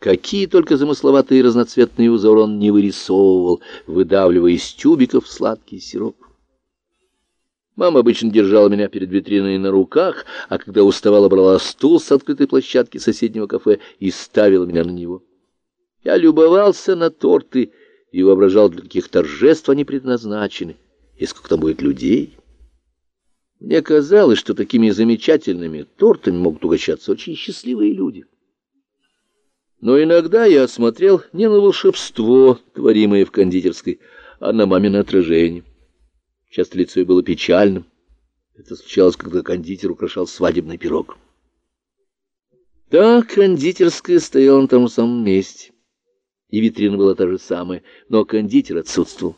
Какие только замысловатые разноцветные узоры он не вырисовывал, выдавливая из тюбиков сладкий сироп. Мама обычно держала меня перед витриной на руках, а когда уставала, брала стул с открытой площадки соседнего кафе и ставила меня на него. Я любовался на торты и воображал, для каких торжеств они предназначены, и сколько там будет людей. Мне казалось, что такими замечательными тортами могут угощаться очень счастливые люди. Но иногда я смотрел не на волшебство, творимое в кондитерской, а на мамино отражение. Часто лицо ее было печальным. Это случалось, когда кондитер украшал свадебный пирог. Да, кондитерская стояла на том самом месте. И витрина была та же самая, но кондитер отсутствовал.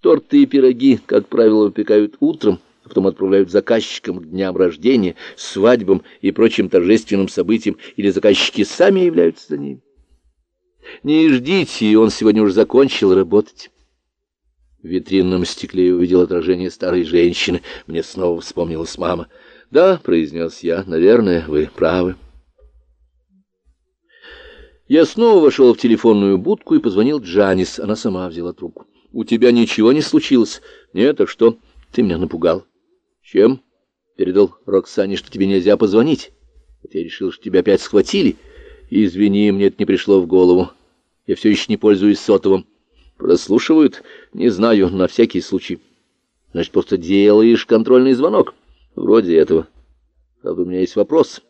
Торты и пироги, как правило, выпекают утром, а потом отправляют заказчикам к дням рождения, свадьбам и прочим торжественным событиям, или заказчики сами являются за ними. Не ждите, он сегодня уже закончил работать. В витринном стекле я увидел отражение старой женщины. Мне снова вспомнилась мама. «Да», — произнес я, — «наверное, вы правы». Я снова вошел в телефонную будку и позвонил Джанис. Она сама взяла трубку. «У тебя ничего не случилось?» «Нет, а что? Ты меня напугал». «Чем?» «Передал Роксане, что тебе нельзя позвонить. Я решил, что тебя опять схватили. Извини, мне это не пришло в голову. Я все еще не пользуюсь сотовым». «Прослушивают?» «Не знаю, на всякий случай». «Значит, просто делаешь контрольный звонок?» «Вроде этого. Правда, у меня есть вопрос».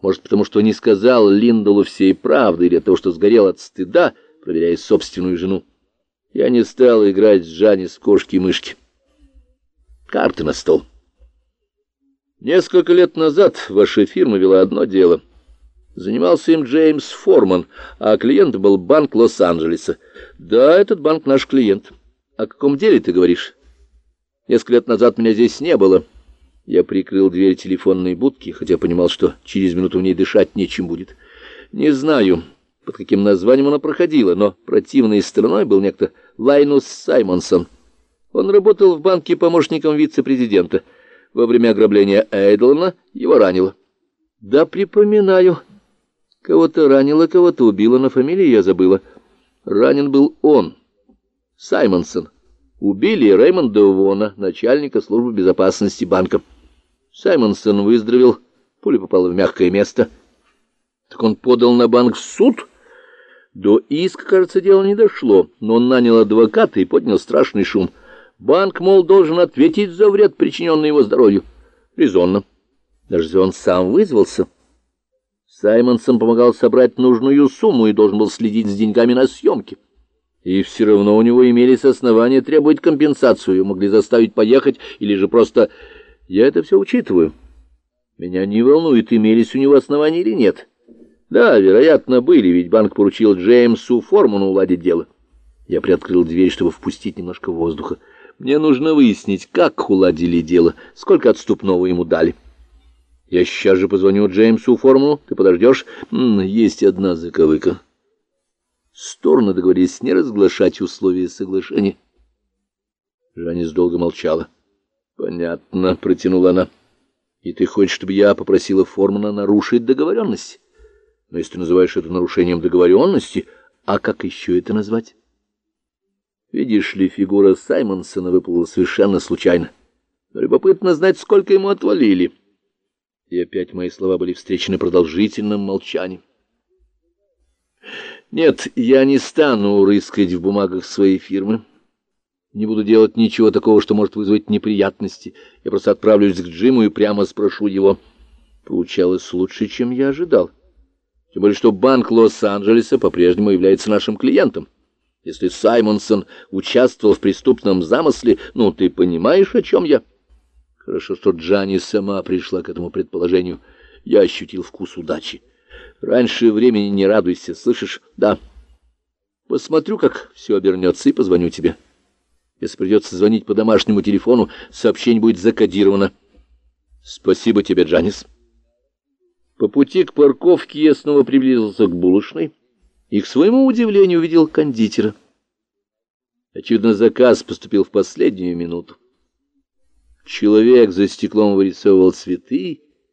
Может, потому что не сказал Линдолу всей правды, или от того, что сгорел от стыда, проверяя собственную жену. Я не стал играть с Джанис в кошки-мышки. Карты на стол. Несколько лет назад ваша фирма вела одно дело. Занимался им Джеймс Форман, а клиент был банк Лос-Анджелеса. Да, этот банк наш клиент. О каком деле ты говоришь? Несколько лет назад меня здесь не было. Я прикрыл дверь телефонной будки, хотя понимал, что через минуту в ней дышать нечем будет. Не знаю, под каким названием она проходила, но противной стороной был некто Лайнус Саймонсон. Он работал в банке помощником вице-президента. Во время ограбления Эйдлана его ранило. Да, припоминаю. Кого-то ранило, кого-то убило, но фамилию я забыла. Ранен был он, Саймонсон. Убили Реймонда Вона, начальника службы безопасности банка. Саймонсон выздоровел, пуля попала в мягкое место. Так он подал на банк в суд? До иска, кажется, дело не дошло, но он нанял адвоката и поднял страшный шум. Банк, мол, должен ответить за вред, причиненный его здоровью. Резонно. Даже если он сам вызвался. Саймонсон помогал собрать нужную сумму и должен был следить с деньгами на съемке. И все равно у него имелись основания требовать компенсацию, могли заставить поехать или же просто... Я это все учитываю. Меня не волнует, имелись у него основания или нет. Да, вероятно, были, ведь банк поручил Джеймсу Форману уладить дело. Я приоткрыл дверь, чтобы впустить немножко воздуха. Мне нужно выяснить, как уладили дело, сколько отступного ему дали. Я сейчас же позвоню Джеймсу Форману. Ты подождешь? Есть одна заковыка. Стороны договорились не разглашать условия соглашения. Жанис долго молчала. «Понятно», — протянула она. «И ты хочешь, чтобы я попросила Формана нарушить договоренность? Но если ты называешь это нарушением договоренности, а как еще это назвать?» Видишь ли, фигура Саймонсона выпала совершенно случайно. Но любопытно знать, сколько ему отвалили. И опять мои слова были встречены продолжительным молчанием. Нет, я не стану рыскать в бумагах своей фирмы. Не буду делать ничего такого, что может вызвать неприятности. Я просто отправлюсь к Джиму и прямо спрошу его. Получалось лучше, чем я ожидал. Тем более, что банк Лос-Анджелеса по-прежнему является нашим клиентом. Если Саймонсон участвовал в преступном замысле, ну, ты понимаешь, о чем я? Хорошо, что Джанни сама пришла к этому предположению. Я ощутил вкус удачи. Раньше времени не радуйся, слышишь? Да. Посмотрю, как все обернется, и позвоню тебе. Если придется звонить по домашнему телефону, сообщение будет закодировано. Спасибо тебе, Джанис. По пути к парковке я снова приблизился к булочной и, к своему удивлению, увидел кондитера. Очевидно, заказ поступил в последнюю минуту. Человек за стеклом вырисовывал цветы,